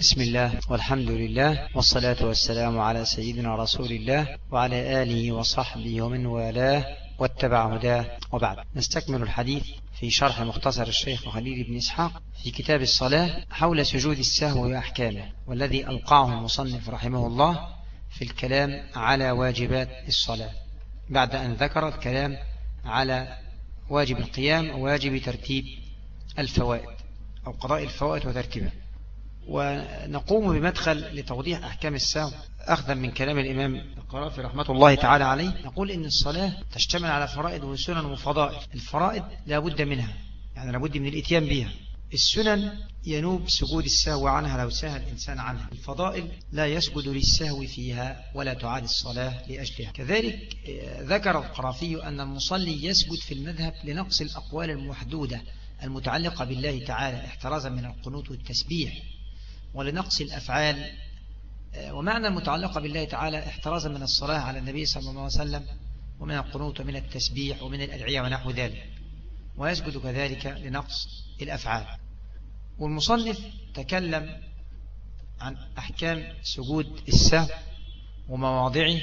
بسم الله والحمد لله والصلاة والسلام على سيدنا رسول الله وعلى آله وصحبه ومن والاه واتبع هداه وبعد. نستكمل الحديث في شرح مختصر الشيخ خليل بن إسحاق في كتاب الصلاة حول سجود السهو وأحكامه والذي ألقاه المصنف رحمه الله في الكلام على واجبات الصلاة. بعد أن ذكر الكلام على واجب القيام وواجب ترتيب الفوائد أو قضاء الفوائد وترتيبها. ونقوم بمدخل لتوضيح أحكام السهو أخذا من كلام الإمام القرافي رحمة الله تعالى عليه. نقول إن الصلاة تشتمل على فرائض وسنن وفضائل. الفرائض لا بد منها يعني لابد من الإتيان بها. السنن ينوب سجود السهو عنها لو سهى الإنسان عنها. الفضائل لا يسجد للسهو فيها ولا تعاد الصلاة لأجلها. كذلك ذكر القرافي أن المصلي يسجد في المذهب لنقص الأقوال المحدودة المتعلقة بالله تعالى احترازا من القنوت والتسبيح. ولنقص الأفعال ومعنى المتعلقة بالله تعالى احترازا من الصلاة على النبي صلى الله عليه وسلم ومن القنوت ومن التسبيح ومن الأدعية ونحو ذلك. ويسجد كذلك لنقص الأفعال. والمصنف تكلم عن أحكام سجود السهو ومواضعه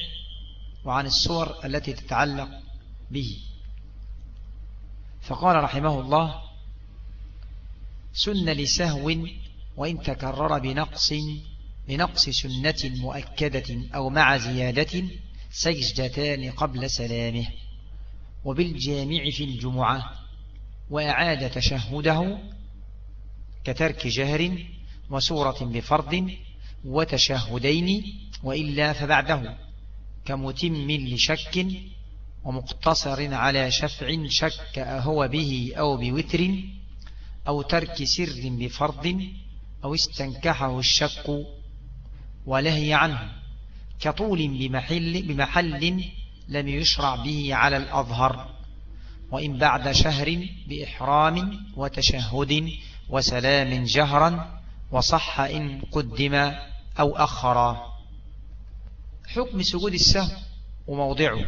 وعن الصور التي تتعلق به. فقال رحمه الله سن لسهو وإن تكرر بنقص بنقص سنة مؤكدة أو مع زيادة سجدتان قبل سلامه. وبالجامع في الجمعة وأعاد تشهده كترك جهر وسورة بفرض وتشهدين وإلا فبعده كمتم لشك ومقتصر على شفع شك أهو به أو بوتر أو ترك سر بفرض أو استنكحه الشك ولهي عنه كطول بمحل, بمحل لم يشرع به على الأظهر وإن بعد شهر بإحرام وتشهد وسلام جهرا وصح إن قدم أو أخر حكم سجود السهو وموضعه.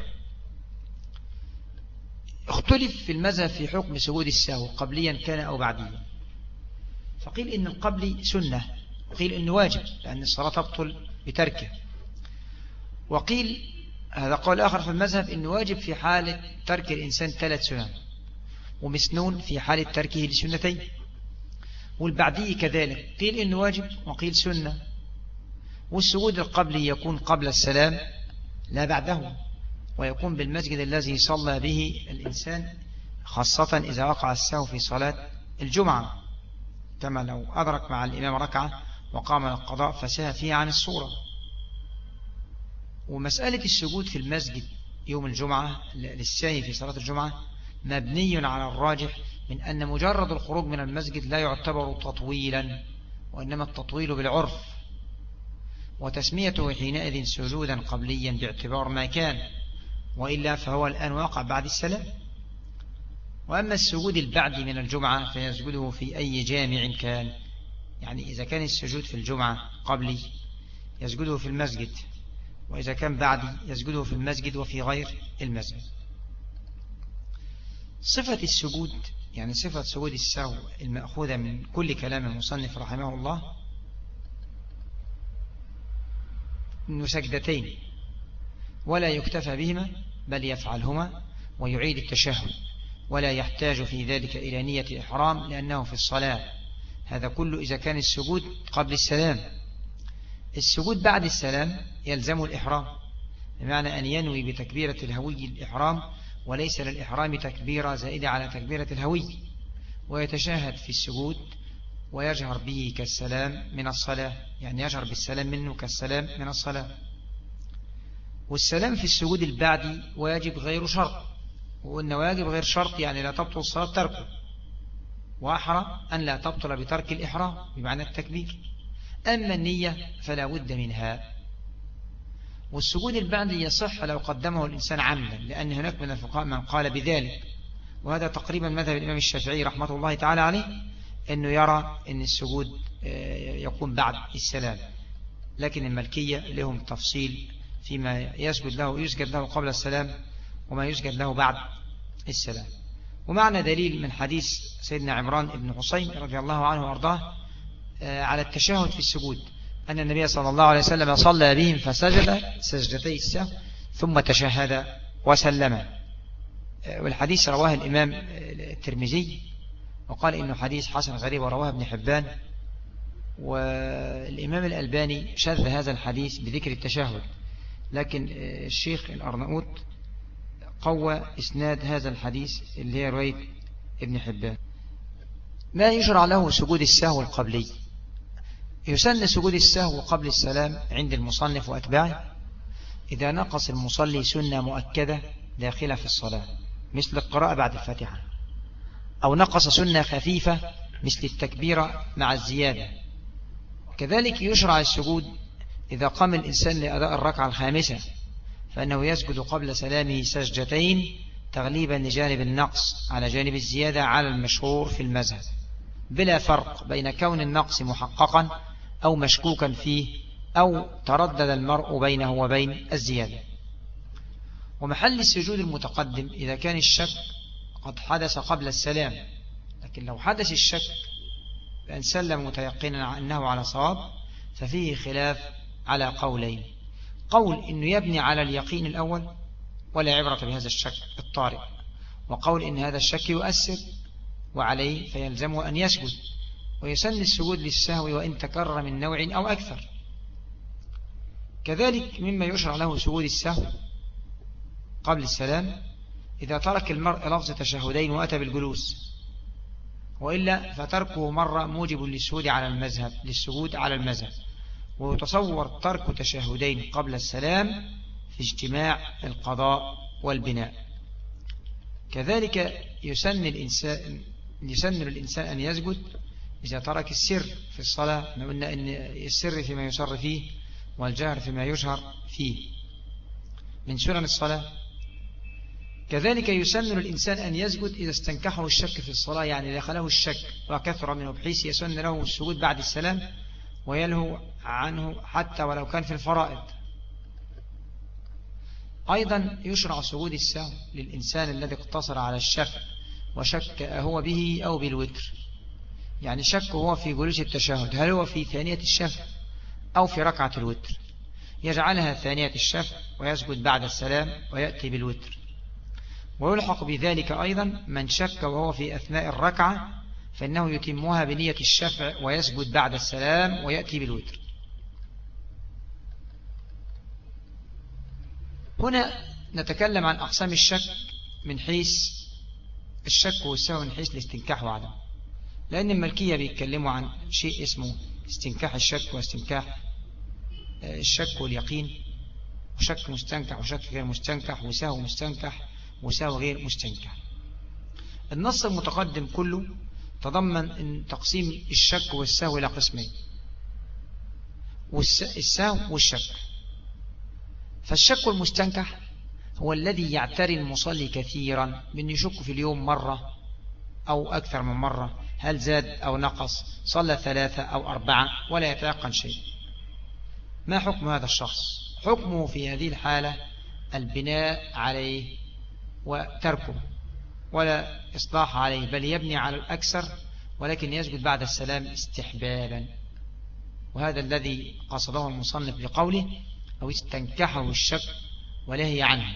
اختلف في المذهب في حكم سجود السهو قبليا كان أو بعديا. فقيل إن القبل سنة وقيل إنه واجب لأن الصلاة تبطل بتركه. وقيل هذا قول آخر في المذهب إنه واجب في حالة ترك الإنسان ثلاث سنن ومسنون في حالة تركه لسنتين. والبعدي كذلك قيل إنه واجب وقيل سنة. والسجود القبلي يكون قبل السلام لا بعده ويكون بالمسجد الذي صلى به الإنسان خاصة إذا وقع السهو في صلاة الجمعة. كما لو أدرك مع الإمام ركعة وقام القضاء فسهى فيها عن الصورة. ومسألة السجود في المسجد يوم الجمعة للساهي في صلاة الجمعة مبني على الراجح من أن مجرد الخروج من المسجد لا يعتبر تطويلا وإنما التطويل بالعرف وتسميته حينئذ سجودا قبليا باعتبار ما كان وإلا فهو الآن واقع بعد السلام. وأما السجود البعد من الجمعة فيسجده في أي جامع كان. يعني إذا كان السجود في الجمعة قبلي يسجده في المسجد وإذا كان بعدي يسجده في المسجد وفي غير المسجد. صفة السجود يعني صفة سجود السهو المأخوذة من كل كلام المصنف رحمه الله إنه سجدتين ولا يكتفى بهما بل يفعلهما ويعيد التشهد. ولا يحتاج في ذلك إلى نية الإحرام لأنه في الصلاة. هذا كله إذا كان السجود قبل السلام. السجود بعد السلام يلزم الإحرام بمعنى أن ينوي بتكبيرة الهوي الإحرام وليس للإحرام تكبيرة زائدة على تكبيرة الهوي. ويتشاهد في السجود ويجهر به كالسلام من الصلاة يعني يجهر بالسلام منه كالسلام من الصلاة. والسلام في السجود البعدي واجب غير شرط. وأن واجب غير شرط يعني لا تبطل الصلاة تركه وأحرى أن لا تبطل بترك الإحرام بمعنى التكبير. أما النية فلا بد منها. والسجود البعدي يصح لو قدمه الإنسان عمدا لأن هناك من الفقهاء من قال بذلك. وهذا تقريبا مذهب الإمام الشافعي رحمة الله تعالى عليه أنه يرى أن السجود يكون بعد السلام. لكن الملكية لهم تفصيل فيما يسجد له يسجد له قبل السلام وما يسجد له بعد السلام. ومعنى دليل من حديث سيدنا عمران بن حسين رضي الله عنه وأرضاه آه، على التشهد في السجود. أن النبي صلى الله عليه وسلم صلى بهم فسجد سجدتي السهو ثم تشهد وسلم. آه، والحديث رواه الإمام الترمذي وقال إنه حديث حسن غريب ورواه ابن حبان. والإمام الألباني شذ هذا الحديث بذكر التشهد. لكن الشيخ الأرناؤوط قوى إسناد هذا الحديث اللي هي رواية ابن حبان. ما يشرع له سجود السهو القبلي؟ يسن سجود السهو قبل السلام عند المصنف وأتباعه؟ إذا نقص المصلي سنة مؤكدة داخلة في الصلاة مثل القراءة بعد الفاتحة. أو نقص سنة خفيفة مثل التكبيرة مع الزيادة. كذلك يشرع السجود إذا قام الإنسان لأداء الركعة الخامسة. فأنه يسجد قبل سلامه سجدتين تغليبا لجانب النقص على جانب الزيادة على المشهور في المذهب. بلا فرق بين كون النقص محققا أو مشكوكا فيه أو تردد المرء بينه وبين الزيادة. ومحل السجود المتقدم إذا كان الشك قد حدث قبل السلام لكن لو حدث الشك بأن سلم متيقنا أنه على صواب ففيه خلاف على قولين. قول أنه يبني على اليقين الأول ولا عبرة بهذا الشك الطارئ وقول إن هذا الشك يؤثر وعليه فيلزمه أن يسجد ويسن السجود للسهو وإن تكرر من نوع أو أكثر. كذلك مما يشرع له سجود السهو قبل السلام إذا ترك المرء لفظ تشهدين وأتى بالجلوس وإلا فتركه مرة موجب للسجود على المذهب للسجود على المذهب. ويتصور ترك تشهدين قبل السلام في اجتماع القضاء والبناء. كذلك يسن الإنسان يسن الإنسان أن يسجد إذا ترك السر في الصلاة إحنا قلنا أن السر فيما يسر فيه والجهر فيما يجهر فيه من سنن الصلاة. كذلك يسن الإنسان أن يسجد إذا استنكحه الشك في الصلاة يعني دخله الشك وكثر منه بحيث يسن له السجود بعد السلام ويلهو عنه حتى ولو كان في الفرائض. أيضا يشرع سجود السهو للإنسان الذي اقتصر على الشك وشك هو به أو بالوتر. يعني شك هو في جلوس التشهد. هل هو في ثانية الشفع أو في ركعة الوتر؟ يجعلها ثانية الشفع ويسجد بعد السلام ويأتي بالوتر. ويلحق بذلك أيضا من شك وهو في أثناء الركعة فإنه يتمها بنية الشفع ويسجد بعد السلام ويأتي بالوتر. هنا نتكلم عن أقسام الشك من حيث الشك والسهو من حيث الاستنكاح وعدم. لأن الملكية بيتكلموا عن شيء اسمه استنكاح الشك واستنكاح آه، الشك واليقين. وشك مستنكح وشك غير مستنكح وسهو مستنكح وسهو غير مستنكح. النص المتقدم كله تضمن إن تقسيم الشك والسهو إلى قسمين. والسهو والشك. فالشك المستنكح هو الذي يعتري المصلي كثيرا من يشك في اليوم مرة أو أكثر من مرة. هل زاد أو نقص صلى ثلاثة أو أربعة ولا يتيقن شيء. ما حكم هذا الشخص؟ حكمه في هذه الحالة البناء عليه وتركه. ولا إصلاح عليه بل يبني على الأكثر ولكن يسجد بعد السلام استحبابا. وهذا الذي قصده المصنف بقوله أو استنكحه الشك ولهي عنه.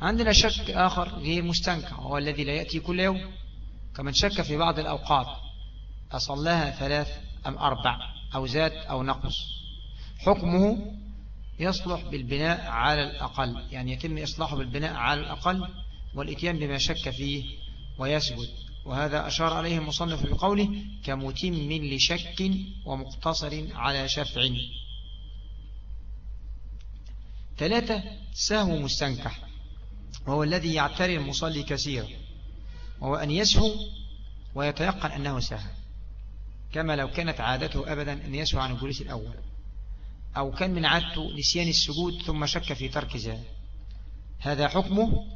عندنا شك آخر غير مستنكح وهو الذي لا يأتي كل يوم كمن شك في بعض الأوقات أصلاها ثلاث أم أربع أو زاد أو نقص. حكمه يصلح بالبناء على الأقل يعني يتم إصلاحه بالبناء على الأقل والإتيان بما شك فيه ويسجد وهذا أشار عليه المصنف بقوله كمتم لشك ومقتصر على شفع. ثلاثة سهو مستنكح وهو الذي يعتري المصلي كثيرا وهو أن يسهو ويتيقن أنه سهو كما لو كانت عادته أبدا أن يسهو عن الجلوس الأول أو كان من عادته نسيان السجود ثم شك في ترك ذلك. هذا حكمه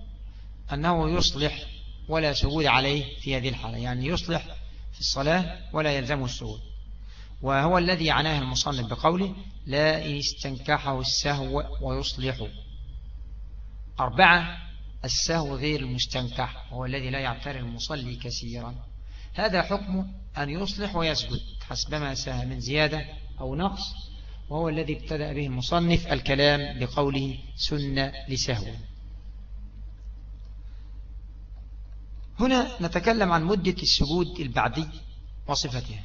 أنه يصلح ولا سجود عليه في هذه الحالة يعني يصلح في الصلاة ولا يلزمه السجود وهو الذي عناه المصنف بقوله لا إن استنكحه السهو ويصلح. أربعة السهو غير المستنكح هو الذي لا يعتري المصلي كثيرا. هذا حكمه أن يصلح ويسجد حسبما سهى من زيادة أو نقص وهو الذي ابتدأ به المصنف الكلام بقوله سنة لسهو. هنا نتكلم عن مدة السجود البعدي وصفتها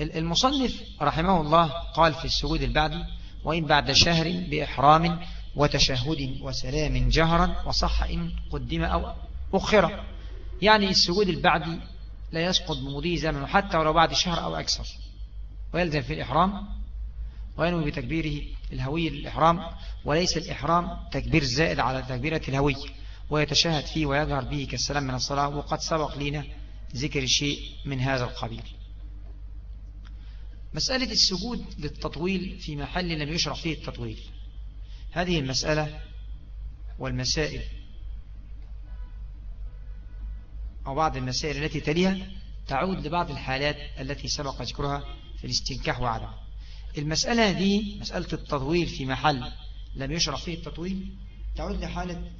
المصنف رحمه الله قال في السجود البعدي وإن بعد شهر بإحرام وتشهد وسلام جهرا وصح إن قدم أو أخر. يعني السجود البعدي لا يسقط بمضي زمن حتى ولو بعد شهر أو أكثر. ويلزم في الإحرام وينوي بتكبيره الهوي للإحرام وليس الإحرام تكبير زائد على تكبيرة الهوي. ويتشهد فيه ويجهر به كالسلام من الصلاة وقد سبق لنا ذكر شيء من هذا القبيل. مسألة السجود للتطويل في محل لم يشرع فيه التطويل. هذه المسألة والمسائل أو بعض المسائل التي تليها تعود لبعض الحالات التي سبق ذكرها في الاستنكاح وعدم. المسألة دي مسألة التطويل في محل لم يشرع فيه التطويل تعود لحالة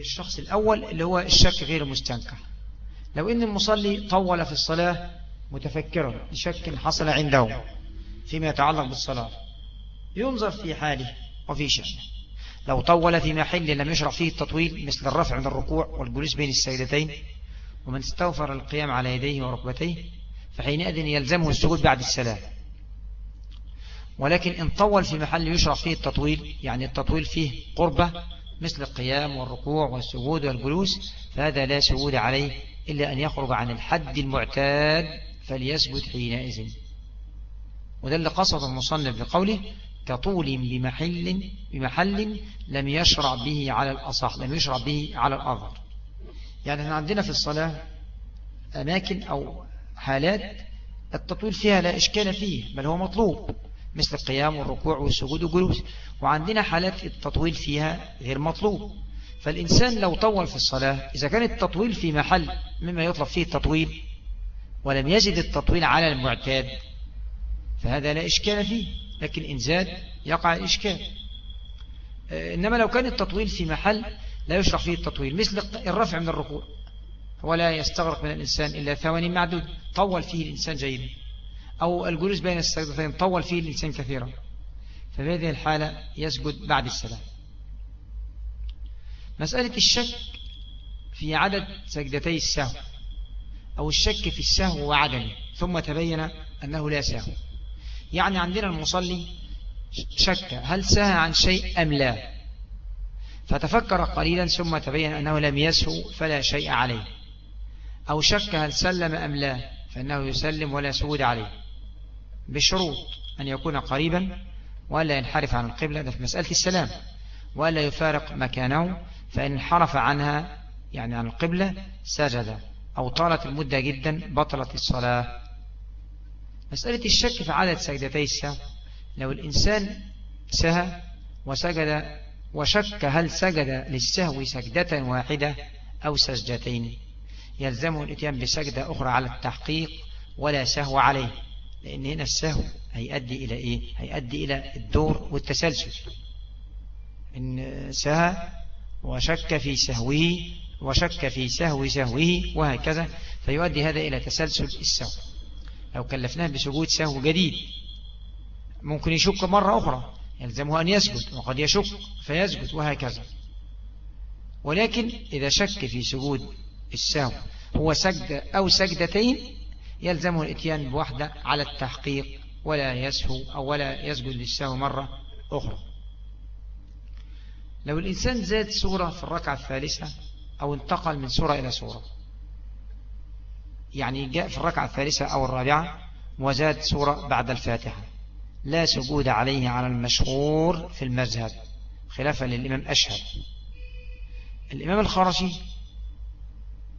الشخص الأول اللي هو الشك غير المستنكح لو إن المصلي طول في الصلاة متفكرا لشك حصل عنده فيما يتعلق بالصلاة ينظر في حاله وفي شأنه. لو طول في محل لم يشرع فيه التطويل مثل الرفع من الركوع والجلوس بين السيدتين ومن استوفر القيام على يديه وركبتيه فحينئذ يلزمه السجود بعد السلام. ولكن إن طول في محل يشرع فيه التطويل يعني التطويل فيه قربة مثل القيام والركوع والسجود والجلوس فهذا لا سجود عليه إلا أن يخرج عن الحد المعتاد فليسجد حينئذ. وده اللي قصد المصنف بقوله كطول بمحل بمحل لم يشرع به على الأصح لم يشرع به على الأظهر. يعني إحنا عندنا في الصلاة أماكن أو حالات التطويل فيها لا إشكال فيه بل هو مطلوب. مثل القيام والركوع والسجود والجلوس. وعندنا حالات التطويل فيها غير مطلوب. فالإنسان لو طول في الصلاة إذا كان التطويل في محل مما يطلب فيه التطويل ولم يزد التطويل على المعتاد فهذا لا إشكال فيه. لكن إن زاد يقع الإشكال. إنما لو كان التطويل في محل لا يشرع فيه التطويل مثل الرفع من الركوع ولا يستغرق من الإنسان إلا ثواني معدود. طول فيه الإنسان جيدا. أو الجلوس بين السجدتين طول فيه الإنسان كثيرا. ففي هذه الحالة يسجد بعد السلام. مسألة الشك في عدد سجدتي السهو أو الشك في السهو وعدمه ثم تبين أنه لا سهو. يعني عندنا المصلي شك هل سهى عن شيء أم لا. فتفكر قليلا ثم تبين أنه لم يسهو فلا شيء عليه. أو شك هل سلم أم لا فإنه يسلم ولا سود عليه. بشروط أن يكون قريبا ولا ينحرف عن القبلة. ده في مسألة السلام. ولا يفارق مكانه فإن انحرف عنها يعني عن القبلة سجد أو طالت المدة جدا بطلت الصلاة. مسألة الشك في عدد سجدتي السهو لو الإنسان سهى وسجد وشك هل سجد للسهو سجدة واحدة أو سجدتين؟ يلزمه الإتيان بسجدة أخرى على التحقيق ولا سهو عليه. لأن هنا السهو هيؤدي إلى إيه؟ هيؤدي إلى الدور والتسلسل. إن سهى وشك في سهوه وشك في سهو سهوه وهكذا فيؤدي هذا إلى تسلسل السهو. لو كلفناه بسجود سهو جديد ممكن يشك مرة أخرى يلزمه أن يسجد وقد يشك فيسجد وهكذا. ولكن إذا شك في سجود السهو هو سجد أو سجدتين يلزمه الإتيان بوحدة على التحقيق ولا يسهو أو ولا يسجد للسهو مرة أخرى. لو الإنسان زاد سورة في الركعة الثالثة أو انتقل من سورة إلى سورة يعني جاء في الركعة الثالثة أو الرابعة وزاد سورة بعد الفاتحة لا سجود عليه على المشهور في المذهب خلافا للإمام أشهد. الإمام الخرشي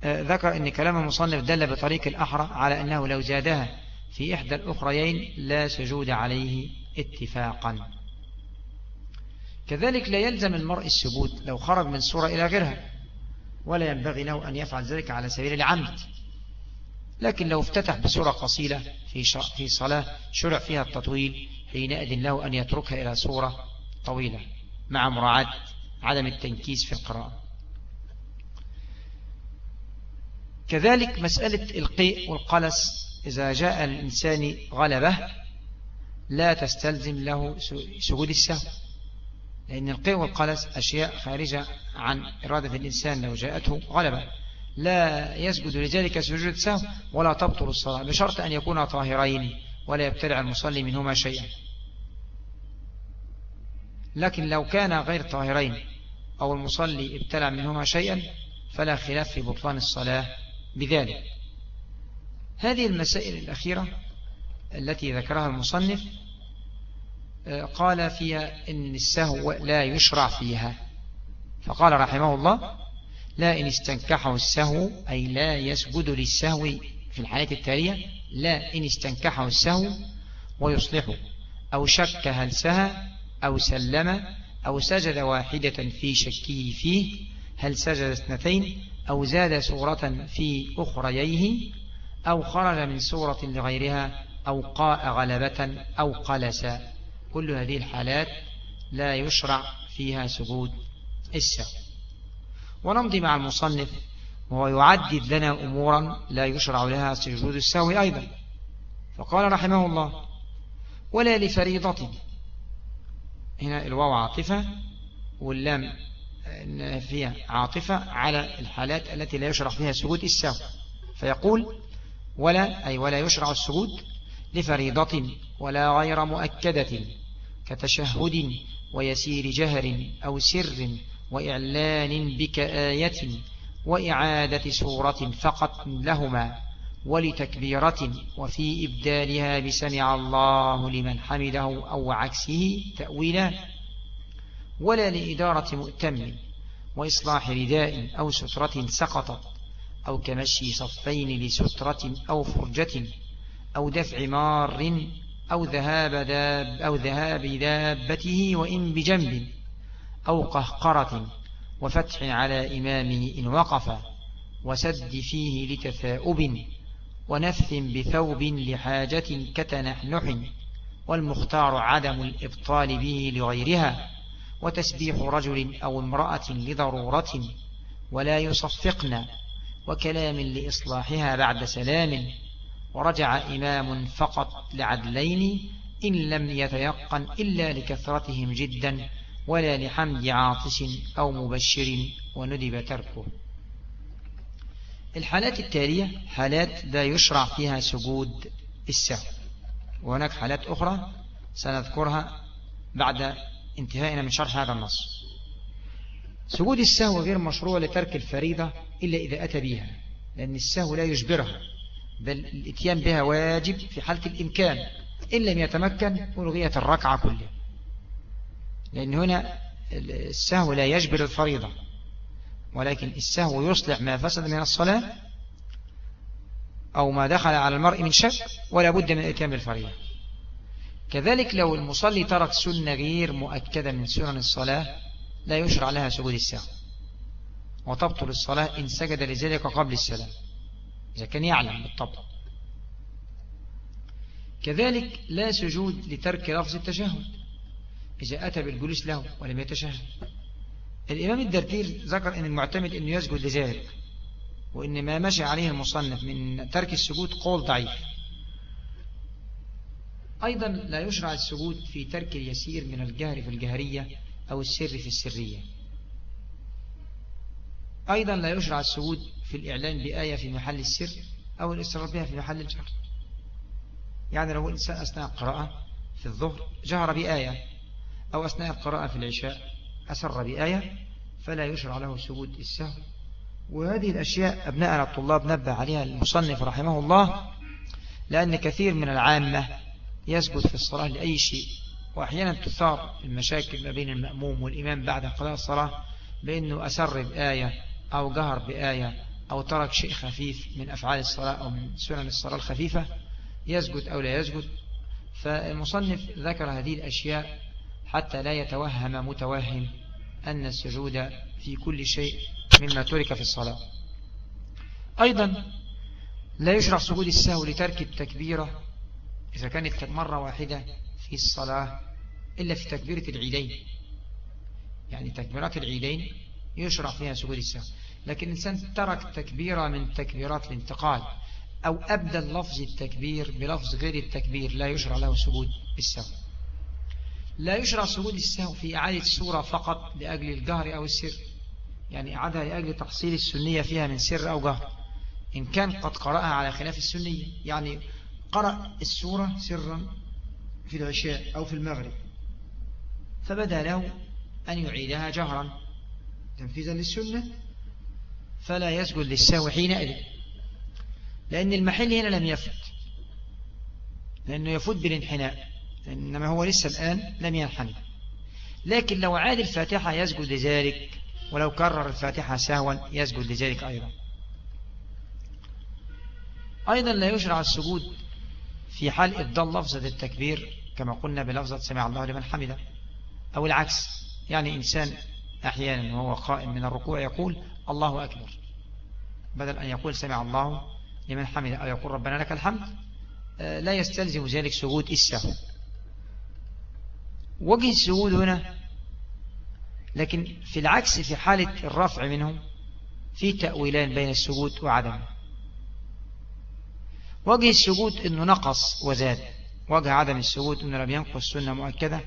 ذكر أن كلام المصنف دل بطريق الأحرى على أنه لو زادها في إحدى الأخريين لا سجود عليه اتفاقا. كذلك لا يلزم المرء السجود لو خرج من سورة إلى غيرها ولا ينبغي له أن يفعل ذلك على سبيل العمد. لكن لو افتتح بسورة قصيرة في في صلاة شرع فيها التطويل حينئذ له أن يتركها إلى سورة طويلة. مع مراعاة عدم التنكيس في القراءة. كذلك مسألة القيء والقلس إذا جاء الإنسان غلبة لا تستلزم له سجود السهو لأن القيء والقلس أشياء خارجة عن إرادة الإنسان لو جاءته غلبة. لا يسجد لذلك سجود السهو ولا تبطل الصلاة بشرط أن يكون طاهرين ولا يبتلع المصلي منهما شيئا. لكن لو كان غير طاهرين أو المصلي ابتلع منهما شيئا فلا خلاف في بطلان الصلاة بذلك. هذه المسائل الأخيرة التي ذكرها المصنف آه، قال فيها إن السهو لا يشرع فيها. فقال رحمه الله لا إن استنكحه السهو أي لا يسجد للسهو في الحالات التالية لا إن استنكحه السهو ويصلحه أو شك هل سهى أو سلم أو سجد واحدة في شكه فيه هل سجد اثنتين؟ أو زاد سورة في أخرييه أو خرج من سورة لغيرها أو قاء غلبة أو قلس. كل هذه الحالات لا يشرع فيها سجود السهو ونمضي مع المصنف وهو يعدد لنا أمورا لا يشرع لها سجود السهو أيضا. فقال رحمه الله ولا لفريضة. هنا الواو عاطفة واللام فيها عاطفة على الحالات التي لا يشرع فيها سجود السهو فيقول ولا أي ولا يشرع السجود لفريضة ولا غير مؤكدة كتشهد ويسير جهر أو سر وإعلان بكآية وإعادة سورة فقط لهما ولتكبيرة وفي إبدالها بسمع الله لمن حمده أو عكسه تأويلا ولا لإدارة مؤتم وإصلاح رداء أو سترة سقطت أو كمشي صفين لسترة أو فرجة أو دفع مار أو ذهاب, داب أو ذهاب دابته وإن بجنب أو قهقرة وفتح على إمامه إن وقف وسد فيه لتثاؤب ونفث بثوب لحاجة كتنحنح والمختار عدم الإبطال به لغيرها وتسبيح رجل أو امرأة لضرورة ولا يصفقن وكلام لإصلاحها بعد سلام ورجع إمام فقط لعدلين إن لم يتيقن إلا لكثرتهم جدا ولا لحمد عاطس أو مبشر وندب تركه. الحالات التالية حالات لا يشرع فيها سجود السهو. وهناك حالات أخرى سنذكرها بعد انتهائنا من شرح هذا النص. سجود السهو غير مشروع لترك الفريضة إلا إذا أتى بها لأن السهو لا يجبرها بل الإتيان بها واجب في حالة الإمكان إن لم يتمكن ألغية الركعة كلها. لأن هنا السهو لا يجبر الفريضة ولكن السهو يصلح ما فسد من الصلاة أو ما دخل على المرء من شك ولا بد من إتيان بالفريضة. كذلك لو المصلي ترك سنة غير مؤكدة من سنن الصلاة لا يشرع لها سجود السهو وتبطل الصلاة إن سجد لذلك قبل السلام. إذا كان يعلم بالطبع كذلك لا سجود لترك لفظ التشهد. إذا أتى بالجلوس له ولم يتشهد. الإمام الدردير ذكر أن المعتمد أنه يسجد لذلك وأن ما مشى عليه المصنف من ترك السجود قول ضعيف. أيضا لا يشرع السجود في ترك اليسير من الجهر في الجهرية أو السر في السرية. أيضا لا يشرع السجود في الإعلان بآية في محل السر أو الإصرار بها في محل الجهر. يعني لو الإنسان أثناء قراءة في الظهر جهر بآية أو أثناء القراءة في العشاء أسر بآية فلا يشرع له سجود السهو. وهذه الأشياء أبناءنا الطلاب نبه عليها المصنف رحمه الله لأن كثير من العامة يسجد في الصلاة لأي شيء. وأحيانا تثار المشاكل ما بين المأموم والإمام بعد قضاء الصلاة بأنه أسر بآية أو جهر بآية أو ترك شيء خفيف من أفعال الصلاة أو من سنن الصلاة الخفيفة. يسجد أو لا يسجد فالمصنف ذكر هذه الأشياء حتى لا يتوهم متوهم أن السجود في كل شيء مما ترك في الصلاة. أيضا لا يشرع سجود السهو لترك التكبيرة إذا كانت مرة واحدة في الصلاة إلا في تكبيرة العيدين. يعني تكبيرات العيدين يشرع فيها سجود السهو لكن الإنسان ترك تكبيرة من تكبيرات الانتقال أو أبدل لفظ التكبير بلفظ غير التكبير لا يشرع له سجود بالسهو. لا يشرع سجود السهو في إعادة السورة فقط لأجل الجهر أو السر. يعني إعادة لأجل تحصيل السنية فيها من سر أو جهر إن كان قد قرأها على خلاف السنية يعني قرأ السورة سرا في العشاء أو في المغرب. فبدأ له أن يعيدها جهرا. تنفيذا للسنة؟ فلا يسجد للسهو حينئذ. لأن المحل هنا لم يفت لأنه يفوت بالانحناء. إنما هو لسه الآن لم ينحني لكن لو عاد الفاتحة يسجد لذلك ولو كرر الفاتحة سهوا يسجد لذلك أيضا. أيضا لا يشرع السجود في حال إبدال لفظة التكبير كما قلنا بلفظة سمع الله لمن حمده أو العكس يعني إنسان أحيانا وهو قائم من الركوع يقول الله أكبر بدل أن يقول سمع الله لمن حمده أو يقول ربنا لك الحمد آه، لا يستلزم ذلك سجود السهو وجه السجود هنا لكن في العكس في حالة الرفع منه في تأويلان بين السجود وعدمه. وجه السجود إنه نقص وزاد. وجه عدم السجود إنه لم ينقص سنة مؤكدة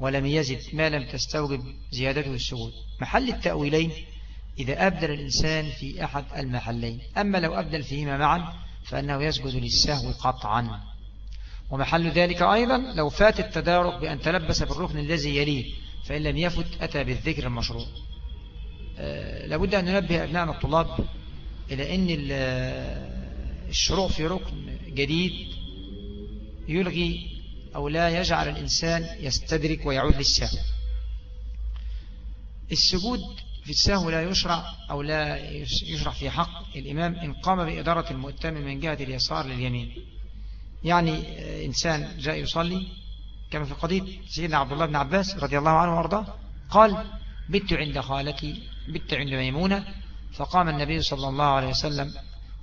ولم يزد ما لم تستوجب زيادته السجود محل التأويلين إذا أبدل الإنسان في أحد المحلين. أما لو أبدل فيهما معا فأنه يسجد للسهو قطعا. ومحل ذلك أيضا لو فات التدارك بأن تلبس بالركن الذي يليه فإن لم يفت أتى بالذكر المشروع. أه لابد أن ننبه أبنائنا الطلاب إلى أن الشروع في ركن جديد يلغي أو لا يجعل الإنسان يستدرك ويعود للسهو السجود في السهو لا يشرع أو لا يشرع في حق الإمام إن قام بإدارة المؤتم من جهة اليسار لليمين. يعني إنسان جاء يصلي كما في قضية سيدنا عبد الله بن عباس رضي الله عنه وأرضاه قال بت عند خالتي بت عند ميمونة. فقام النبي صلى الله عليه وسلم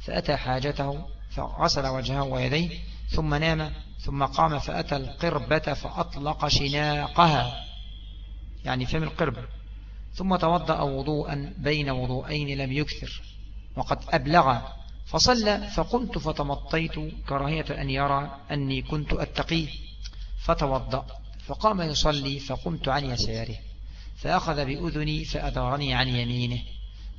فأتى حاجته فغسل وجهه ويديه ثم نام ثم قام فأتى القربة فأطلق شناقها. يعني فم القرب. ثم توضأ وضوءا بين وضوءين لم يكثر وقد أبلغ. فصلى فقمت فتمطيت كراهية أن يرى أني كنت أتقيه فتوضأ فقام يصلي فقمت عن يساره فأخذ بأذني فأدارني عن يمينه.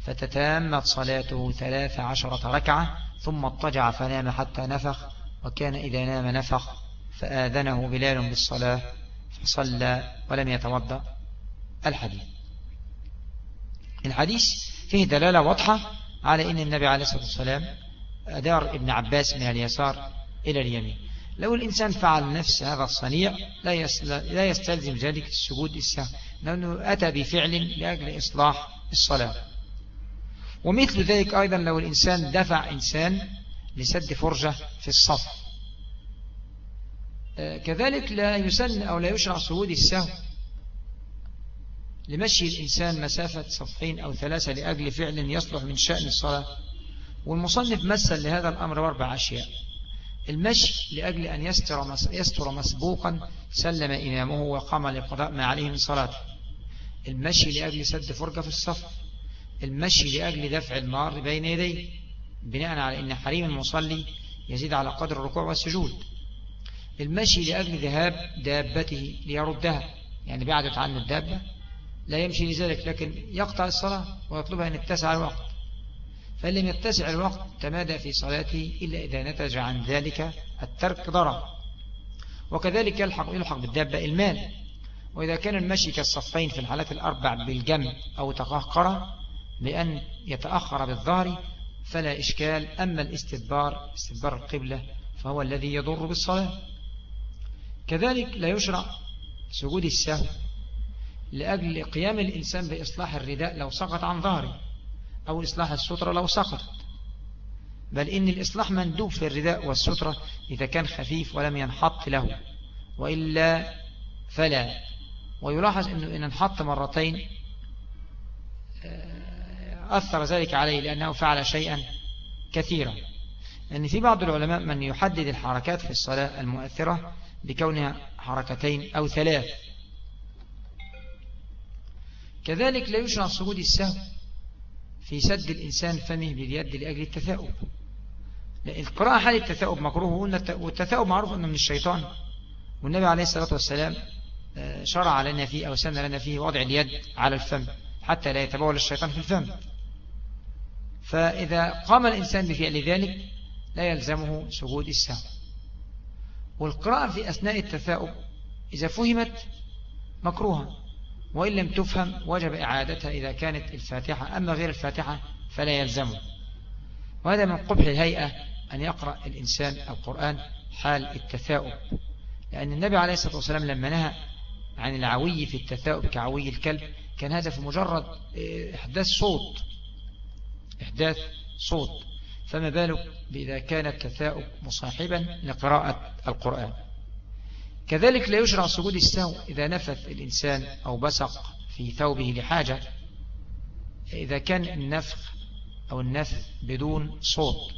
فتتامت صلاته ثلاث عشرة ركعة ثم اضطجع فنام حتى نفخ وكان إذا نام نفخ فآذنه بلال بالصلاة فصلى ولم يتوضأ. الحديث. الحديث فيه دلالة واضحة على أن النبي عليه الصلاة والسلام أدار ابن عباس من اليسار إلى اليمين. لو الإنسان فعل نفس هذا الصنيع لا يستلزم ذلك السجود السهو لأنه أتى بفعل لأجل إصلاح الصلاة. ومثل ذلك أيضا لو الإنسان دفع إنسان لسد فرجة في الصف. آه، كذلك لا يسن أو لا يشرع سجود السهو لمشي الإنسان مسافة صفين أو ثلاثة لأجل فعل يصلح من شأن الصلاة. والمصنف مثل لهذا الأمر بأربع أشياء. المشي لأجل أن يستر, يستر مسبوقا سلم إمامه وقام لقضاء ما عليه من صلاته. المشي لأجل سد فرجة في الصف. المشي لأجل دفع المار بين يديه بناء على أن حريم المصلي يزيد على قدر الركوع والسجود. المشي لأجل ذهاب دابته ليردها يعني بعدت عنه الدابة لا يمشي لذلك لكن يقطع الصلاة ويطلبها أن يتسع الوقت. فإن لم يتسع الوقت تمادى في صلاته إلا إذا نتج عن ذلك الترك ضرر. وكذلك يلحق, يلحق بالدابة المال. وإذا كان المشي كالصفين في الحالات الأربع بالجنب أو تقهقر بأن يتأخر بالظهر فلا إشكال. أما الاستدبار استدبار القبلة فهو الذي يضر بالصلاة. كذلك لا يشرع سجود السهو لأجل قيام الإنسان بإصلاح الرداء لو سقط عن ظهره أو إصلاح السترة لو سقطت. بل إن الإصلاح مندوب في الرداء والسترة إذا كان خفيف ولم ينحط له. وإلا فلا. ويلاحظ أنه إن انحط مرتين آه، أثر ذلك عليه لأنه فعل شيئا كثيرا. لأن في بعض العلماء من يحدد الحركات في الصلاة المؤثرة بكونها حركتين أو ثلاث. كذلك لا يشرع سجود السهو في سد الإنسان فمه باليد لأجل التثاؤب. القراءة حال التثاؤب مكروه والتثاؤب معروف أنه من الشيطان. والنبي عليه الصلاة والسلام آه، شرع لنا فيه أو سن لنا فيه وضع اليد على الفم حتى لا يتبول الشيطان في الفم. فإذا قام الإنسان بفعل ذلك لا يلزمه سجود السهو والقراءة في أثناء التثاؤب إذا فهمت مكروها وإن لم تفهم وجب إعادتها إذا كانت الفاتحة أما غير الفاتحة فلا يلزمه وهذا من قبح الهيئة أن يقرأ الإنسان القرآن حال التثاؤب. لأن النبي عليه الصلاة والسلام لما نهى عن العوي في التثاؤب كعوي الكلب كان هذا في مجرد إحداث صوت. إحداث صوت فما بالك بإذا كان التثاؤب مصاحبا لقراءة القرآن؟ كذلك لا يشرع سجود السهو إذا نفث الإنسان أو بسق في ثوبه لحاجة إذا كان النفخ أو النفث بدون صوت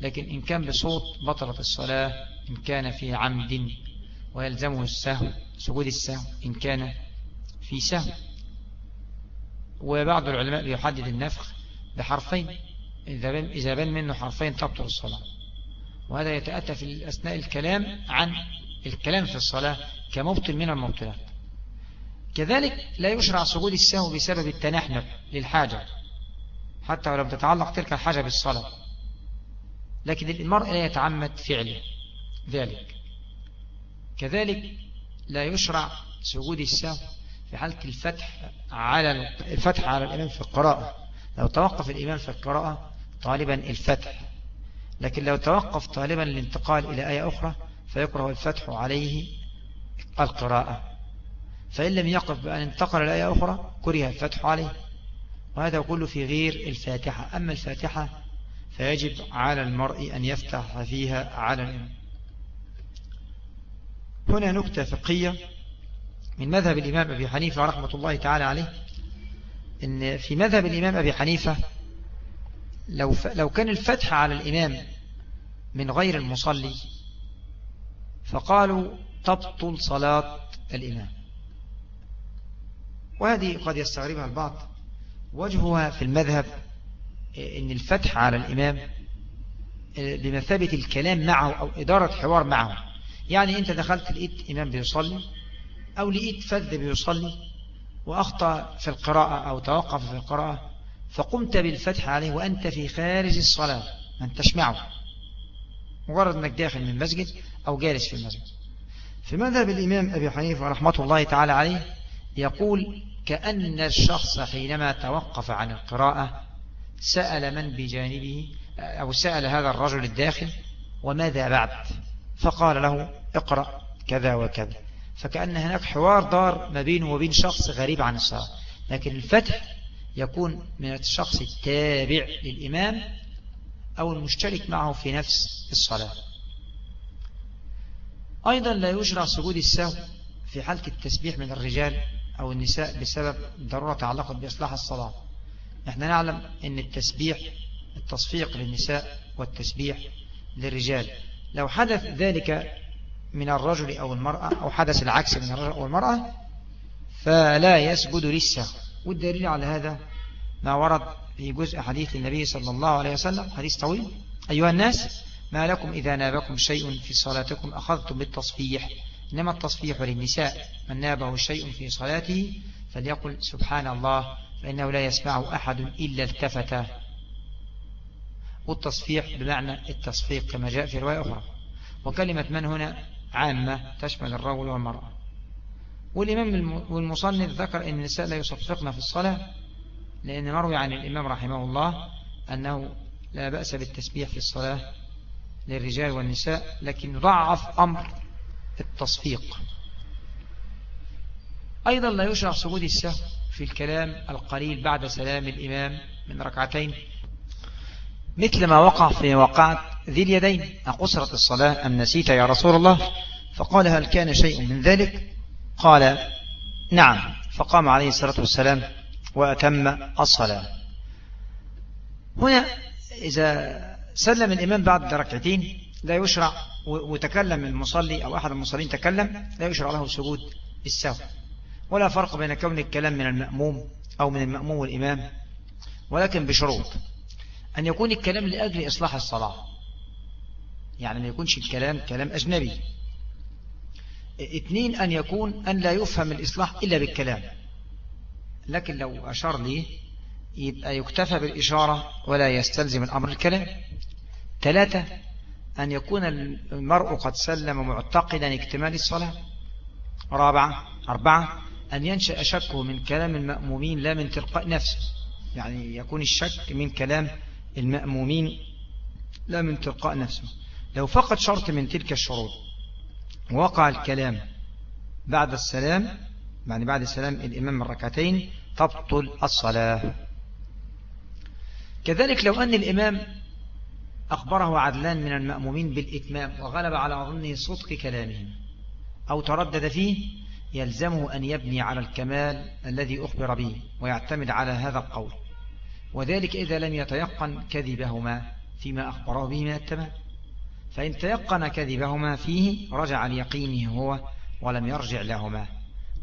لكن إن كان بصوت بطلت الصلاة إن كان في عمد ويلزمه السهو سجود السهو إن كان في سهو. وبعض العلماء بيحدد النفخ بحرفين. إذا بان منه حرفين تبطل الصلاة. وهذا يتأتى في أثناء الكلام عن الكلام في الصلاة كمبطل من المبطلات. كذلك لا يشرع سجود السهو بسبب التنحنح للحاجة حتى ولم تتعلق تلك الحاجة بالصلاة. لكن المرء لا يتعمد فعله ذلك. كذلك لا يشرع سجود السهو في حالة الفتح على الفتح على الإمام في القراءة. لو توقف الإمام في القراءة طالبا الفتح. لكن لو توقف طالبا الانتقال إلى آية أخرى فيكره الفتح عليه القراءة. فإن لم يقف بأن انتقل إلى آية أخرى كره الفتح عليه. وهذا كله في غير الفاتحة. أما الفاتحة فيجب على المرء أن يفتح فيها على الإمام هنا نكتة فقهية من مذهب الإمام أبي حنيفة رحمة الله تعالى عليه. إن في مذهب الإمام أبي حنيفة لو, لو كان الفتح على الإمام من غير المصلي فقالوا تبطل صلاة الإمام. وهذه قد يستغربها البعض. وجهها في المذهب إن الفتح على الإمام بمثابة الكلام معه أو إدارة حوار معه. يعني أنت دخلت لقيت إمام بيصلي أو لقيت فذ بيصلي وأخطأ في القراءة أو توقف في القراءة فقمت بالفتح عليه وأنت في خارج الصلاة. من تسمعه مجرد أنك داخل من مسجد أو جالس في المسجد. في مذهب الإمام أبي حنيفة رحمة الله تعالى عليه يقول كأن الشخص حينما توقف عن القراءة سأل من بجانبه أو سأل هذا الرجل الداخل وماذا بعد؟ فقال له اقرأ كذا وكذا. فكأن هناك حوار دار ما بينه وبين شخص غريب عن الصلاة. لكن الفتح يكون من الشخص التابع للإمام أو المشترك معه في نفس الصلاة. أيضا لا يجرى سجود السهو في حالة التسبيح من الرجال أو النساء بسبب ضرورة تعلقت بإصلاح الصلاة. نحن نعلم أن التسبيح التصفيق للنساء والتسبيح للرجال. لو حدث ذلك من الرجل أو المرأة أو حدث العكس من الرجل أو المرأة فلا يسجد للسهو والدليل على هذا ما ورد في جزء حديث النبي صلى الله عليه وسلم حديث طويل. أيها الناس ما لكم إذا نابكم شيء في صلاتكم أخذتم بالتصفيح. إنما التصفيح للنساء. من نابه شيء في صلاته فليقل سبحان الله فإنه لا يسمع أحد إلا التفت. والتصفيح بمعنى التصفيق كما جاء في رواية أخرى. وكلمة من هنا؟ عامة تشمل الرجل والمرأة. والإمام والمصنف ذكر أن النساء لا يصفقن في الصلاة لأن مروي عن الإمام رحمه الله أنه لا بأس بالتسبيح في الصلاة للرجال والنساء لكن ضعف أمر التصفيق. أيضا لا يشرع سجود السهو في الكلام القليل بعد سلام الإمام من ركعتين. مثل ما وقع في وقعة ذي اليدين أقصرت الصلاة أم نسيت يا رسول الله؟ فقال هل كان شيء من ذلك؟ قال نعم. فقام عليه الصلاة والسلام وأتم الصلاة. هنا إذا سلم الإمام بعد ركعتين لا يشرع وتكلم المصلي أو أحد المصلين تكلم لا يشرع له سجود السهو ولا فرق بين كون الكلام من المأموم أو من المأموم والإمام ولكن بشروط. أن يكون الكلام لأجل إصلاح الصلاة. يعني ما يكونش الكلام كلام أجنبي. اثنين أن يكون أن لا يفهم الإصلاح إلا بالكلام. لكن لو أشار لي يبقى يكتفى بالإشارة ولا يستلزم الأمر الكلام. ثلاثة أن يكون المرء قد سلم معتقدا اكتمال الصلاة. رابعة أربعة أن ينشأ شكه من كلام المأمومين لا من تلقاء نفسه. يعني يكون الشك من كلام المأمومين لا من تلقاء نفسه. لو فقد شرط من تلك الشروط وقع الكلام بعد السلام يعني بعد السلام الإمام من ركعتين تبطل الصلاة. كذلك لو أن الإمام أخبره عدلان من المأمومين بالإتمام وغلب على ظنه صدق كلامهم أو تردد فيه يلزمه أن يبني على الكمال الذي أخبر به ويعتمد على هذا القول. وذلك إذا لم يتيقن كذبهما فيما أخبره به من التمام. فإن تيقن كذبهما فيه رجع ليقينه هو ولم يرجع لهما.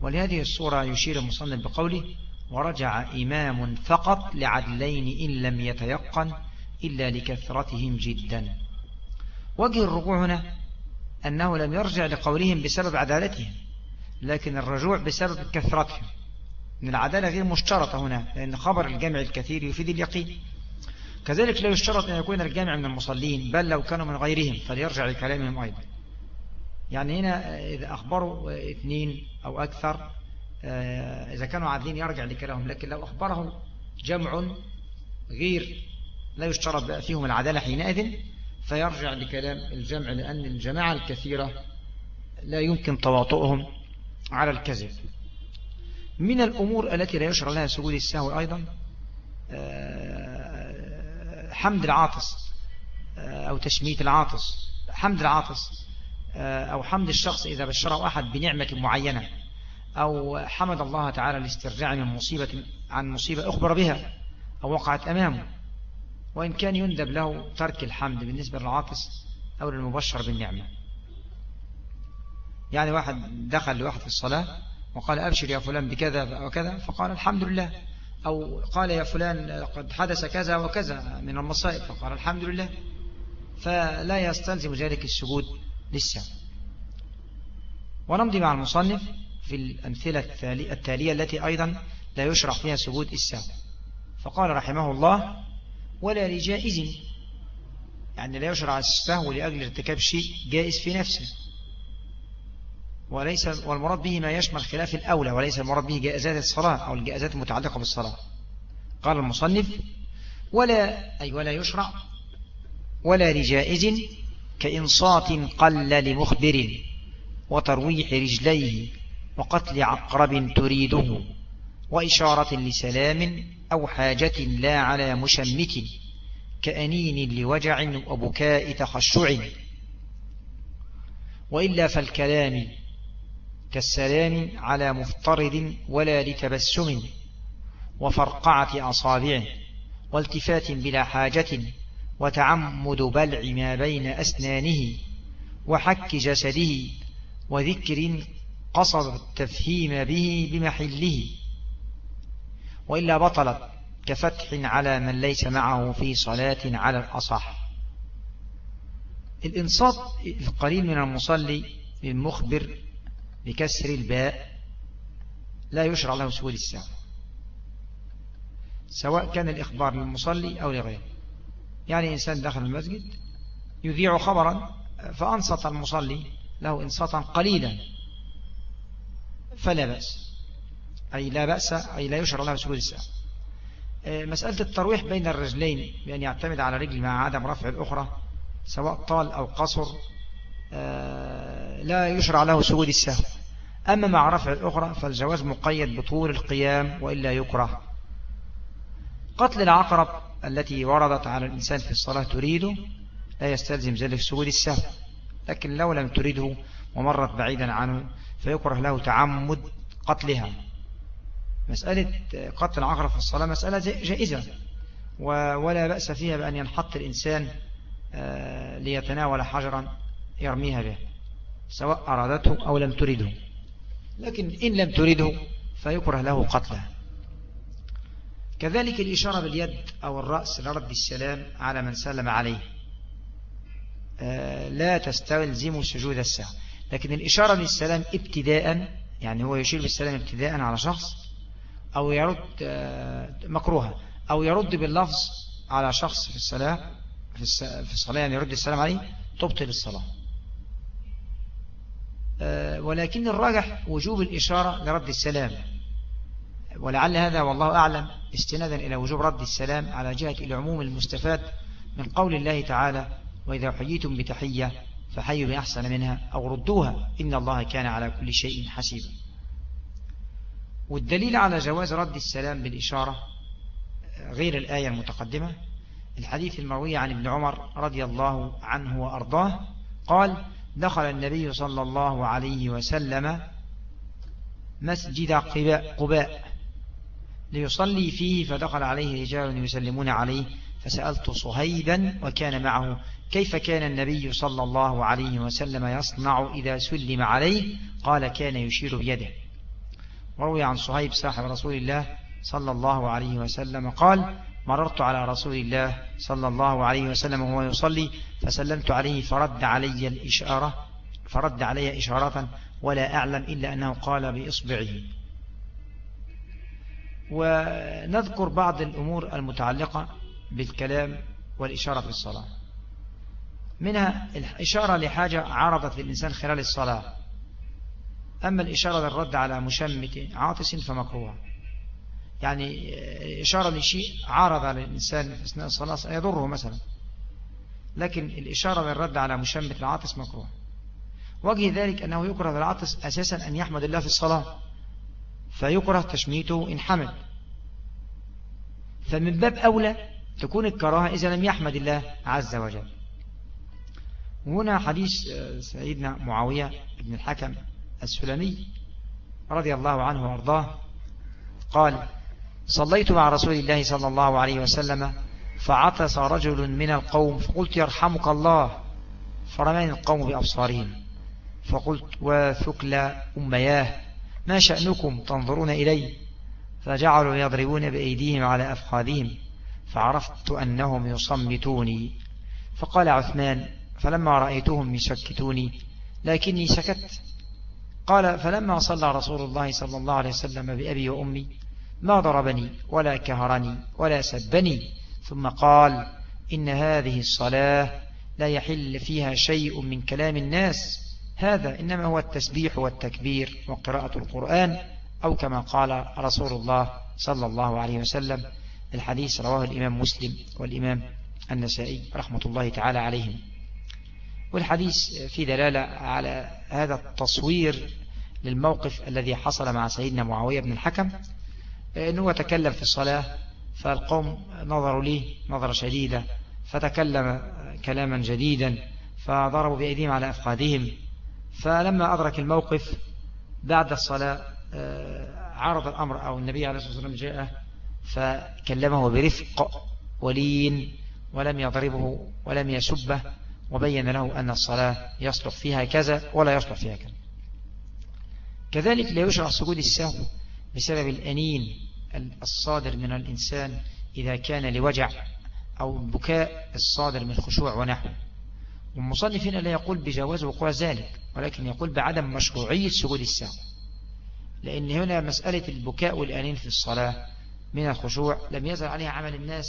ولهذه الصورة يشير المصنف بقوله ورجع إمام فقط لعدلين إن لم يتيقن إلا لكثرتهم جدا وجه الرجوع هنا أنه لم يرجع لقولهم بسبب عدالتهم لكن الرجوع بسبب كثرتهم. من العدالة غير مشترطة هنا لأن خبر الجمع الكثير يفيد اليقين. كذلك لا يشترط أن يكون الجامع من المصلين بل لو كانوا من غيرهم فليرجع لكلامهم أيضا. يعني هنا إذا أخبروا اثنين أو أكثر آه، إذا كانوا عادلين يرجع لكلامهم لكن لو أخبرهم جمع غير لا يشترط فيهم العدالة حينئذ فيرجع لكلام الجمع لأن الجماعة الكثيرة لا يمكن تواطؤهم على الكذب. من الأمور التي لا يشرع لها سجود السهو أيضا آه، حمد العاطس آه، أو تشميت العاطس. حمد العاطس أو حمد الشخص إذا بشره أحد بنعمة معينة أو حمد الله تعالى لاسترجاع من مصيبة عن مصيبة أخبر بها أو وقعت أمامه. وإن كان يندب له ترك الحمد بالنسبة للعاطس أو للمبشر بالنعمة. يعني واحد دخل لواحد في الصلاة وقال أبشر يا فلان بكذا وكذا فقال الحمد لله. أو قال يا فلان قد حدث كذا وكذا من المصائب فقال الحمد لله. فلا يستلزم ذلك السجود للسهو ونمضي مع المصنف في الأمثلة التالية التي أيضا لا يشرع فيها سجود السهو فقال رحمه الله ولا لجائز. يعني لا يشرع السهو لأجل ارتكاب شيء جائز في نفسه. وليس والمراد به ما يشمل خلاف الأولى وليس المراد به جائزات الصلاة أو الجائزات المتعلقة بالصلاة. قال المصنف ولا أي ولا يشرع ولا لجائز كإنصات قل لمخبر وترويح رجليه وقتل عقرب تريده وإشارة لسلام أو حاجة لا على مشمت كأنين لوجع وبكاء تخشع. وإلا فالكلام كالسلام على مفترض ولا لتبسم وفرقعة أصابع والتفات بلا حاجة وتعمد بلع ما بين أسنانه وحك جسده وذكر قصد التفهيم به بمحله. وإلا بطلت كفتح على من ليس معه في صلاة على الأصح. الإنصات القليل من المصلي للمخبر بكسر الباء لا يشرع له سهول السهو سواء كان الإخبار للمصلي أو لغيره. يعني إنسان دخل المسجد يذيع خبرا فأنصت المصلي له إنصاتا قليلا فلا بأس. أي لا بأس أي لا يشرع له سجود السهو مسألة الترويح بين الرجلين بأن يعتمد على رجل مع عدم رفع الأخرى سواء طال أو قصر آه، لا يشرع له سجود السهو أما مع رفع الأخرى فالجواز مقيد بطول القيام وإلا يكره. قتل العقرب التي وردت على الإنسان في الصلاة تريده لا يستلزم ذلك سجود السهو لكن لو لم تريده ومرت بعيدا عنه فيكره له تعمد قتلها. مسألة قتل العقرب في الصلاة مسألة جائزة ولا بأس فيها بأن ينحط الإنسان آه، ليتناول حجرا يرميها به سواء أرادته أو لم تريده. لكن إن لم تريده فيكره له قتله. كذلك الإشارة باليد أو الرأس لرد السلام على من سلم عليه. آه، لا تستلزم سجود السهو لكن الإشارة بالسلام ابتداء يعني هو يشير بالسلام ابتداء على شخص أو يرد آه، مكروها أو يرد باللفظ على شخص في الصلاة في الصلاة يعني يرد السلام عليه تبطل الصلاة. ولكن الراجح وجوب الإشارة لرد السلام. ولعل هذا والله أعلم استنادا إلى وجوب رد السلام على جهة العموم المستفاد من قول الله تعالى وإذا حييتم بتحية فحيوا بأحسن منها أو ردوها إن الله كان على كل شيء حسيبا. والدليل على جواز رد السلام بالإشارة غير الآية المتقدمة الحديث المروي عن ابن عمر رضي الله عنه وأرضاه قال دخل النبي صلى الله عليه وسلم مسجد قباء ليصلي فيه فدخل عليه رجال يسلمون عليه. فسألت صهيبا وكان معه. كيف كان النبي صلى الله عليه وسلم يصنع إذا سلم عليه؟ قال كان يشير بيده. وروي عن صهيب صاحب رسول الله صلى الله عليه وسلم قال مررت على رسول الله صلى الله عليه وسلم وهو يصلي فسلمت عليه فرد علي الإشارة فرد علي إشارة ولا أعلم إلا أنه قال بإصبعه. ونذكر بعض الأمور المتعلقة بالكلام والإشارة في الصلاة. منها الإشارة لحاجة عرضت للإنسان خلال الصلاة. أما الإشارة للرد على مشمت عاطس فمكروه. يعني إشارة لشيء عارض على الإنسان في أثناء الصلاة يضره مثلا. لكن الإشارة للرد على مشمت العاطس مكروه. وجه ذلك أنه يكره العاطس أساسا أن يحمد الله في الصلاة فيكره تشميته إن حمد. فمن باب أولى تكون الكراهة إذا لم يحمد الله عز وجل. وهنا حديث سيدنا معاوية بن الحكم السلمي رضي الله عنه وأرضاه قال صليت مع رسول الله صلى الله عليه وسلم فعطس رجل من القوم فقلت يرحمك الله. فرماني القوم بأبصارهم. فقلت وثكل أمياه ما شأنكم تنظرون إلي؟ فجعلوا يضربون بأيديهم على أفخاذهم فعرفت أنهم يصمتوني. فقال عثمان فلما رأيتهم يسكتوني لكني سكت. قال فلما صلى رسول الله صلى الله عليه وسلم بأبي وأمي ما ضربني ولا كهرني ولا سبني. ثم قال إن هذه الصلاة لا يحل فيها شيء من كلام الناس. هذا إنما هو التسبيح والتكبير وقراءة القرآن أو كما قال رسول الله صلى الله عليه وسلم الحديث رواه الإمام مسلم والإمام النسائي رحمة الله تعالى عليهم. والحديث في دلالة على هذا التصوير للموقف الذي حصل مع سيدنا معاوية بن الحكم أنه تكلم في الصلاة فالقوم نظروا ليه نظرة شديدة فتكلم كلاما جديدا فضربوا بأيديهم على أفقادهم. فلما أدرك الموقف بعد الصلاة آه، عرض الأمر أو النبي عليه الصلاة والسلام جاء فكلمه برفق ولين ولم يضربه ولم يسبه وبين له أن الصلاة يصلح فيها كذا ولا يصلح فيها كذا. كذلك لا يشرع سجود السهو بسبب الأنين الصادر من الإنسان إذا كان لوجع أو البكاء الصادر من الخشوع ونحوه والمصنف هنا لا يقول بجواز وقوع ذلك ولكن يقول بعدم مشروعية سجود السهو لأن هنا مسألة البكاء والأنين في الصلاة من الخشوع لم يزل عليها عمل الناس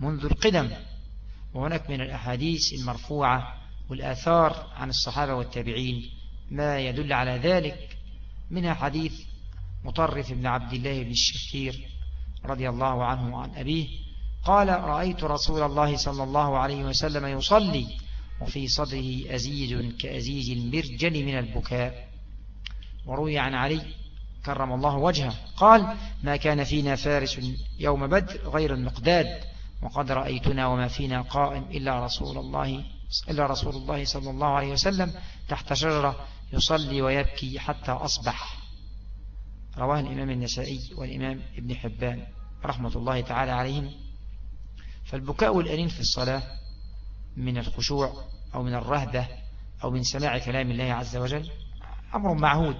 منذ القدم. وهناك من الأحاديث المرفوعة والآثار عن الصحابة والتابعين ما يدل على ذلك منها حديث مطرف بن عبد الله بن الشخير رضي الله عنه وعن أبيه قال رأيت رسول الله صلى الله عليه وسلم يصلي وفي صدره أزيج كأزيج المرجل من البكاء. وروي عن علي كرم الله وجهه قال ما كان فينا فارس يوم بدر غير المقداد وقد رأيتنا وما فينا قائم إلا رسول الله إلا رسول الله صلى الله عليه وسلم تحت شجرة يصلي ويبكي حتى أصبح. رواه الإمام النسائي والإمام ابن حبان رحمة الله تعالى عليهم. فالبكاء والأنين في الصلاة من الخشوع أو من الرهبة أو من سماع كلام الله عز وجل أمر معهود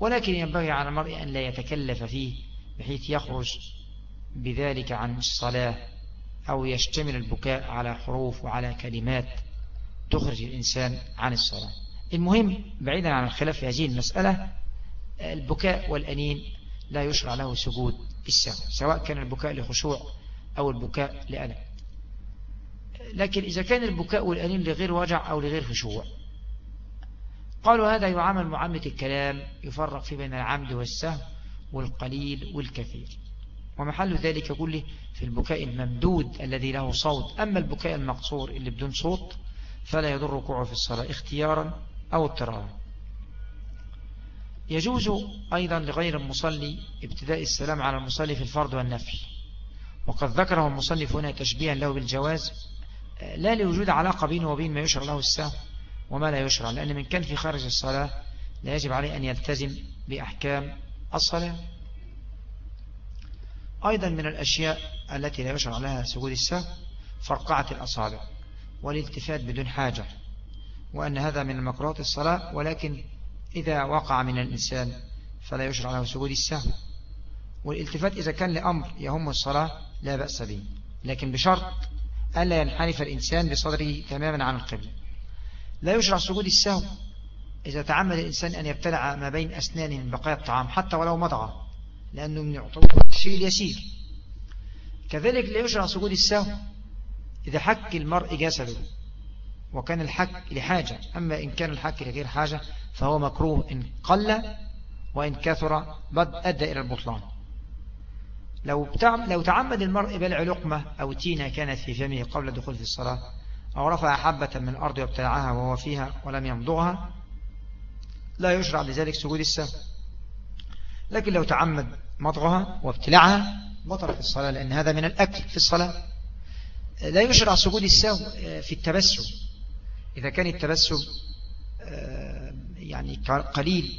ولكن ينبغي على المرء أن لا يتكلف فيه بحيث يخرج بذلك عن الصلاة أو يشتمل البكاء على حروف وعلى كلمات تخرج الإنسان عن الصلاة. المهم بعيدا عن الخلاف في هذه المسألة البكاء والأنين لا يشرع له سجود السهو سواء كان البكاء لخشوع أو البكاء لألم. لكن إذا كان البكاء والأنين لغير وجع أو لغير خشوع. قالوا هذا يعامل معاملة الكلام يفرق في بين العمد والسهو والقليل والكثير. ومحل ذلك كله في البكاء الممدود الذي له صوت. أما البكاء المقصور اللي بدون صوت فلا يضر ركوعه في الصلاة اختيارا أو اضطرارا. يجوز أيضا لغير المصلي ابتداء السلام على المصلي في الفرض والنفل وقد ذكره المصنف هنا تشبيها له بالجواز. لا لوجود علاقة بينه وبين ما يشرع له السهو وما لا يشرع لأن من كان في خارج الصلاة لا يجب عليه أن يلتزم بأحكام الصلاة. أيضا من الأشياء التي لا يشرع لها سجود السهو فرقعة الأصابع والالتفات بدون حاجة وأن هذا من المكروهات الصلاة ولكن إذا وقع من الإنسان فلا يشرع له سجود السهو والالتفات إذا كان لأمر يهم الصلاة لا بأس به. لكن بشرط ألا ينحنف الإنسان بصدره تماما عن القبلة. لا يشرع سجود السهو إذا تعمد الإنسان أن يبتلع ما بين أسنانه من بقايا الطعام حتى ولو مضغة لأنه من الشيء اليسير. كذلك لا يشرع سجود السهو إذا حك المرء جسده. وكان الحك لحاجة. أما إن كان الحك لغير حاجة فهو مكروه إن قل وإن كثر أدى إلى البطلان. لو لو تعمد المرء بلع لقمة أو تينة كانت في فمه قبل الدخول في الصلاة أو رفع حبة من الأرض وابتلعها وهو فيها ولم يمضغها لا يشرع لذلك سجود السهو لكن لو تعمد مضغها وابتلعها بطل في الصلاة لأن هذا من الأكل في الصلاة. لا يشرع سجود السهو في التبسم. إذا كان التبسم آه، يعني قليل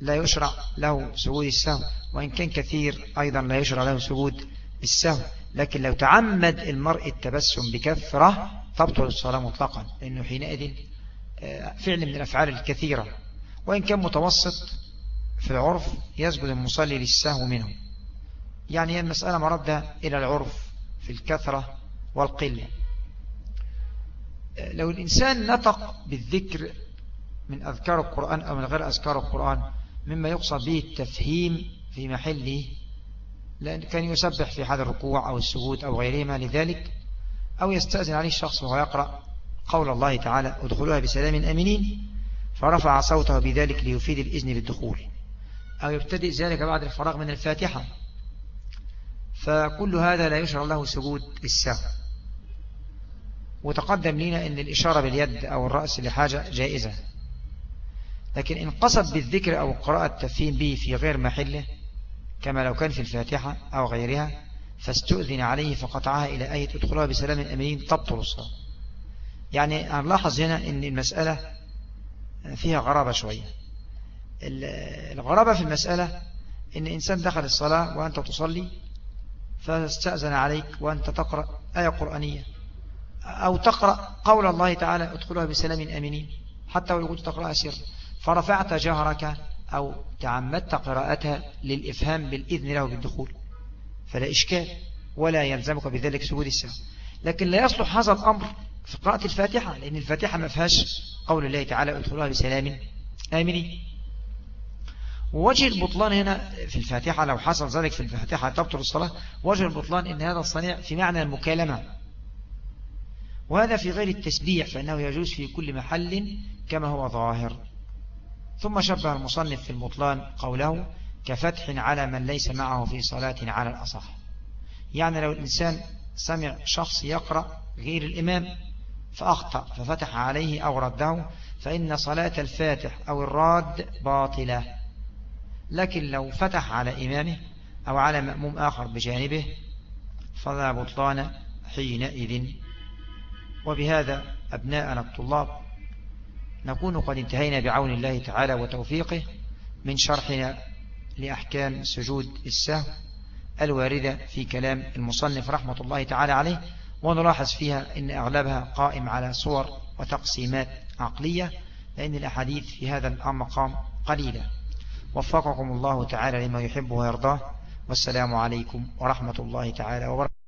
لا يشرع له سجود السهو وإن كان كثير أيضا لا يشرع له سجود السهو لكن لو تعمد المرء التبسم بكثرة تبطل الصلاة مطلقا. لأنه حينئذ آه، فعل من الأفعال الكثيرة. وإن كان متوسط في العرف يسجد المصلي للسهو منه. يعني المسألة مردة إلى العرف في الكثرة والقلة. لو الإنسان نطق بالذكر من أذكار القرآن أو من غير أذكار القرآن مما يقصد به التفهيم في محله لأن كان يسبح في حال الركوع أو السجود أو غيرهما لذلك أو يستأذن عليه الشخص وهو يقرأ قول الله تعالى ادخلوها بسلام أمنين فرفع صوته بذلك ليفيد الإذن بالدخول أو يبتدئ ذلك بعد الفراغ من الفاتحة. فكل هذا لا يشعر له سجود السهو وتقدم لنا أن الإشارة باليد أو الرأس لحاجة جائزة. لكن إن قصد بالذكر أو قراءة التفهيم به في غير محله كما لو كان في الفاتحة أو غيرها فاستؤذن عليه فقطعها إلى أي تدخلها بسلام أمين تبطل الصلاة. يعني هنلاحظ هنا أن المسألة فيها غرابة شوية. الغرابة في المسألة أن إنسان دخل الصلاة وأنت تصلي فاستأذن عليك وأنت تقرأ آية قرآنية. أو تقرأ قول الله تعالى ادخلها بسلام أمينين حتى ولو كنت تقرأها سر. فرفعت جهرك أو تعمدت قراءتها للإفهام بالإذن له بالدخول. فلا إشكال ولا يلزمك بذلك سجود السهو لكن لا يصلح هذا الأمر في قراءة الفاتحة لأن الفاتحة ما فيهاش قول الله تعالى ادخلوها بسلام آمنين. ووجه البطلان هنا في الفاتحة لو حصل ذلك في الفاتحة تبطل الصلاة وجه البطلان إن هذا الصنيع في معنى المكالمة. وهذا في غير التسبيح فإنه يجوز في كل محل كما هو ظاهر. ثم شبه المصنف في البطلان قوله كفتح على من ليس معه في صلاة على الأصح يعني لو الإنسان سمع شخص يقرأ غير الإمام فأخطأ ففتح عليه أو رده فإن صلاة الفاتح أو الراد باطلة. لكن لو فتح على إمامه أو على مأموم آخر بجانبه فلا بطلان حينئذ وبهذا أبناءنا الطلاب نكون قد انتهينا بعون الله تعالى وتوفيقه من شرحنا لأحكام سجود السهو الواردة في كلام المصنف رحمة الله تعالى عليه ونلاحظ فيها أن أغلبها قائم على صور وتقسيمات عقلية لأن الأحاديث في هذا المقام قليلة. وفقكم الله تعالى لما يحب ويرضاه. والسلام عليكم ورحمة الله تعالى وبركاته.